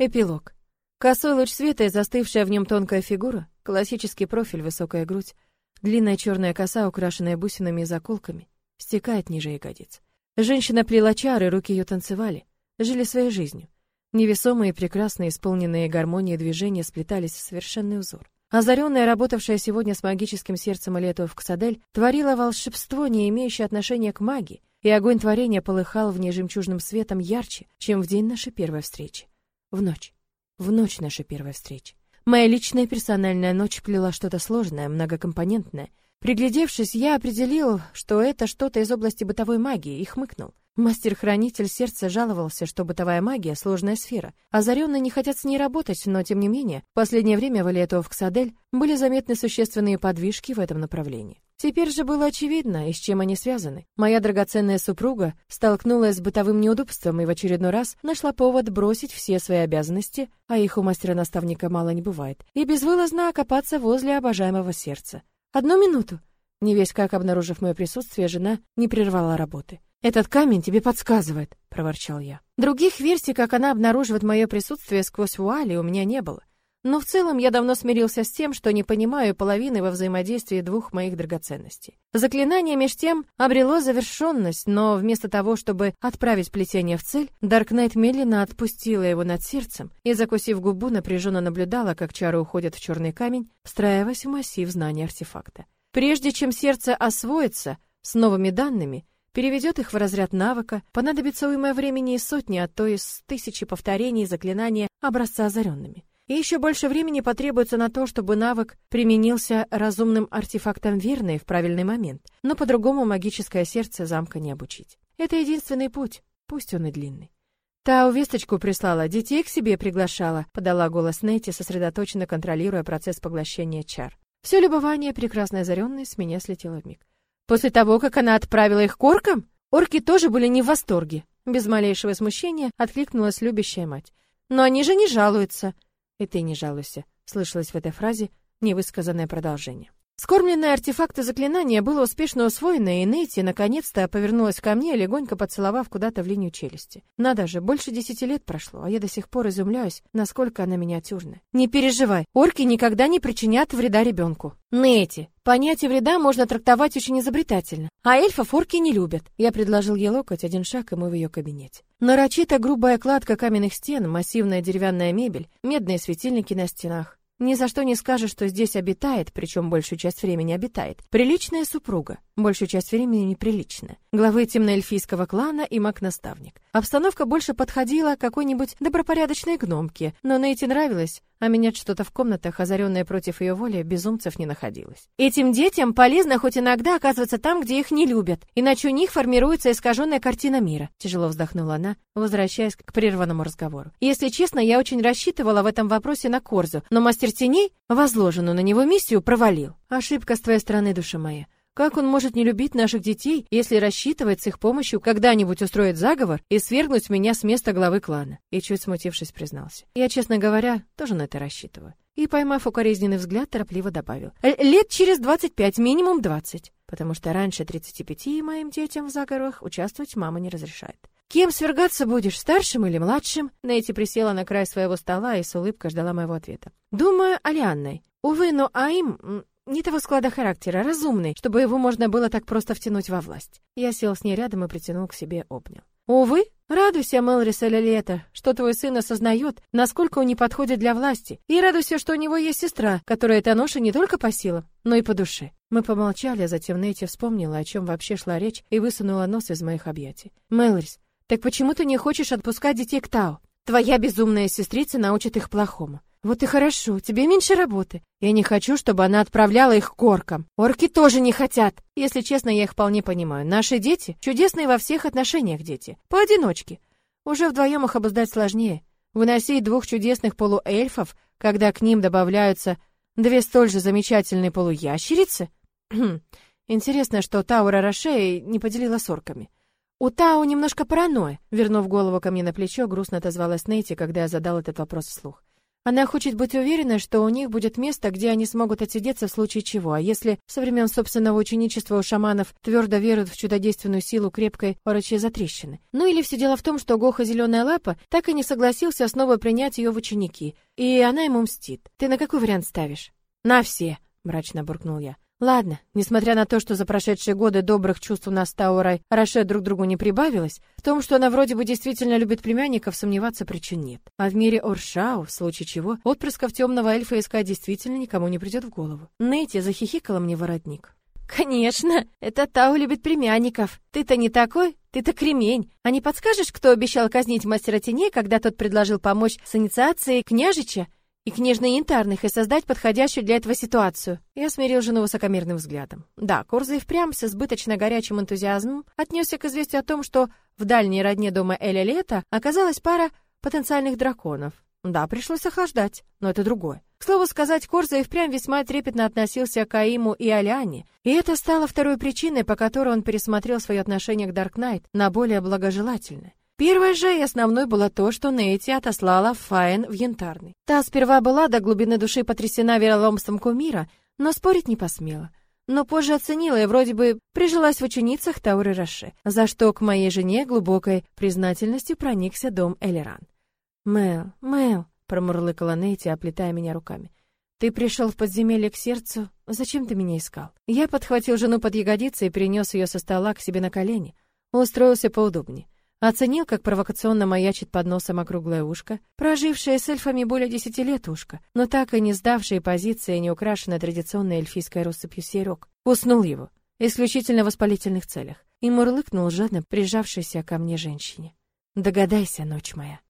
Эпилог. Косой луч света и застывшая в нем тонкая фигура, классический профиль, высокая грудь, длинная черная коса, украшенная бусинами и заколками, стекает ниже ягодиц. Женщина плела чары, руки ее танцевали, жили своей жизнью. Невесомые, прекрасные, исполненные гармонии движения сплетались в совершенный узор. Озаренная, работавшая сегодня с магическим сердцем Элету в Ксадель, творила волшебство, не имеющее отношения к магии, и огонь творения полыхал в ней жемчужным светом ярче, чем в день нашей первой встречи. В ночь. В ночь нашей первой встречи. Моя личная персональная ночь плела что-то сложное, многокомпонентное. Приглядевшись, я определил, что это что-то из области бытовой магии, и хмыкнул. Мастер-хранитель сердца жаловался, что бытовая магия — сложная сфера. Озаренные не хотят с ней работать, но, тем не менее, в последнее время в Элиэту в Ксадель были заметны существенные подвижки в этом направлении. Теперь же было очевидно, и с чем они связаны. Моя драгоценная супруга столкнулась с бытовым неудобством и в очередной раз нашла повод бросить все свои обязанности, а их у мастера-наставника мало не бывает, и безвылазно окопаться возле обожаемого сердца. «Одну минуту!» Не весь как обнаружив мое присутствие, жена не прервала работы. «Этот камень тебе подсказывает», — проворчал я. Других версий, как она обнаруживает мое присутствие сквозь вуали, у меня не было. Но в целом я давно смирился с тем, что не понимаю половины во взаимодействии двух моих драгоценностей. Заклинание меж тем обрело завершенность, но вместо того, чтобы отправить плетение в цель, Даркнайт медленно отпустила его над сердцем и, закусив губу, напряженно наблюдала, как чары уходят в черный камень, встраиваясь в массив знаний артефакта. Прежде чем сердце освоится с новыми данными, переведет их в разряд навыка, понадобится уйма времени и сотни, а то и тысячи повторений заклинания образца озаренными. И еще больше времени потребуется на то, чтобы навык применился разумным артефактом верно и в правильный момент. Но по-другому магическое сердце замка не обучить. Это единственный путь, пусть он и длинный. Та весточку прислала, детей к себе приглашала, подала голос Нэти, сосредоточенно контролируя процесс поглощения чар. Все любование прекрасной озаренной с меня слетело вмиг. После того, как она отправила их к орки тоже были не в восторге. Без малейшего смущения откликнулась любящая мать. Но они же не жалуются. И ты не жалуйся, слышалось в этой фразе невысказанное продолжение. Скормленное артефакты заклинания было успешно усвоено, и Нейти наконец-то повернулась ко мне, легонько поцеловав куда-то в линию челюсти. Надо же, больше десяти лет прошло, а я до сих пор изумляюсь, насколько она миниатюрная. Не переживай, орки никогда не причинят вреда ребенку. Нейти, понятие вреда можно трактовать очень изобретательно, а эльфов орки не любят. Я предложил ей локоть, один шаг, и мы в ее кабинете. Нарочито грубая кладка каменных стен, массивная деревянная мебель, медные светильники на стенах. Ни за что не скажешь, что здесь обитает, причем большую часть времени обитает, приличная супруга, большую часть времени неприличная, главы темноэльфийского клана и маг-наставник. Обстановка больше подходила какой-нибудь добропорядочной гномке, но Нейти нравилось, а менять что-то в комнатах, озаренное против ее воли, безумцев не находилось. Этим детям полезно хоть иногда оказываться там, где их не любят, иначе у них формируется искаженная картина мира. Тяжело вздохнула она, возвращаясь к прерванному разговору. Если честно, я очень рассчитывала в этом вопросе на Корзу, но мастер теней возложенную на него миссию провалил. Ошибка с твоей стороны, душа моя. Как он может не любить наших детей, если рассчитывает с их помощью когда-нибудь устроить заговор и свергнуть меня с места главы клана? И чуть смутившись, признался. Я, честно говоря, тоже на это рассчитываю. И, поймав укоризненный взгляд, торопливо добавил. Лет через двадцать пять, минимум двадцать. Потому что раньше тридцати пяти моим детям в заговорах участвовать мама не разрешает. «Кем свергаться будешь, старшим или младшим?» Нейти присела на край своего стола и с улыбкой ждала моего ответа. «Думаю, Алианной. Увы, но Аим не того склада характера, разумный, чтобы его можно было так просто втянуть во власть. Я сел с ней рядом и притянул к себе, обнял. Увы, радуйся, Мелрис Элилета, что твой сын осознает, насколько он не подходит для власти, и радуйся, что у него есть сестра, которая эта ноша не только по силам, но и по душе. Мы помолчали, а затем Нейти вспомнила, о чем вообще шла речь, и высунула нос из моих объятий. Мелрис, так почему ты не хочешь отпускать детей к Тау? Твоя безумная сестрица научит их плохому. Вот и хорошо, тебе меньше работы. Я не хочу, чтобы она отправляла их к оркам. Орки тоже не хотят. Если честно, я их вполне понимаю. Наши дети чудесные во всех отношениях дети. Поодиночке. Уже вдвоем их обуздать сложнее. Выносить двух чудесных полуэльфов, когда к ним добавляются две столь же замечательные полуящерицы? Интересно, что Таура Роше не поделила с орками. У Тау немножко паранойя, вернув голову ко мне на плечо, грустно отозвалась Нейти, когда я задал этот вопрос вслух. Она хочет быть уверена, что у них будет место, где они смогут отсидеться в случае чего. А если со времен собственного ученичества у шаманов твердо веруют в чудодейственную силу крепкой орочьей затрещины? Ну или все дело в том, что Гоха Зеленая Лапа так и не согласился снова принять ее в ученики, и она ему мстит. Ты на какой вариант ставишь? На все, мрачно буркнул я. Ладно, несмотря на то, что за прошедшие годы добрых чувств у нас с Таурой Раше друг другу не прибавилось, в том, что она вроде бы действительно любит племянников, сомневаться причин нет. А в мире Оршау, в случае чего, отпрысков темного эльфа искать действительно никому не придет в голову. Нейти захихикала мне воротник. Конечно, это Тау любит племянников. Ты-то не такой, ты-то кремень. А не подскажешь, кто обещал казнить мастера теней, когда тот предложил помочь с инициацией княжича? И княжно-янтарных и создать подходящую для этого ситуацию. Я смирил жену высокомерным взглядом. Да, Корза и впрямь с избыточно горячим энтузиазмом отнесся к известию о том, что в дальней родне дома Эля Лета оказалась пара потенциальных драконов. Да, пришлось охлаждать, но это другое. К слову сказать, Корза и впрямь весьма трепетно относился к Аиму и Аляне, и это стало второй причиной, по которой он пересмотрел свое отношение к Дарк Найт на более благожелательное. Первой же и основной было то, что Нейти отослала Фаен в Янтарный. Та сперва была до глубины души потрясена вероломством кумира, но спорить не посмела. Но позже оценила и вроде бы прижилась в ученицах Тауры Роше, за что к моей жене глубокой признательностью проникся дом Элеран. «Мэл, Мэл», — промурлыкала Нейти, оплетая меня руками. «Ты пришел в подземелье к сердцу. Зачем ты меня искал?» Я подхватил жену под ягодицы и перенес ее со стола к себе на колени. Устроился поудобнее. Оценил, как провокационно маячит под носом округлое ушко, прожившее с эльфами более десяти лет ушко, но так и не сдавшее позиции не украшенное традиционной эльфийской россыпью серег. Уснул его, исключительно в воспалительных целях, и мурлыкнул жадно прижавшейся ко мне женщине. «Догадайся, ночь моя».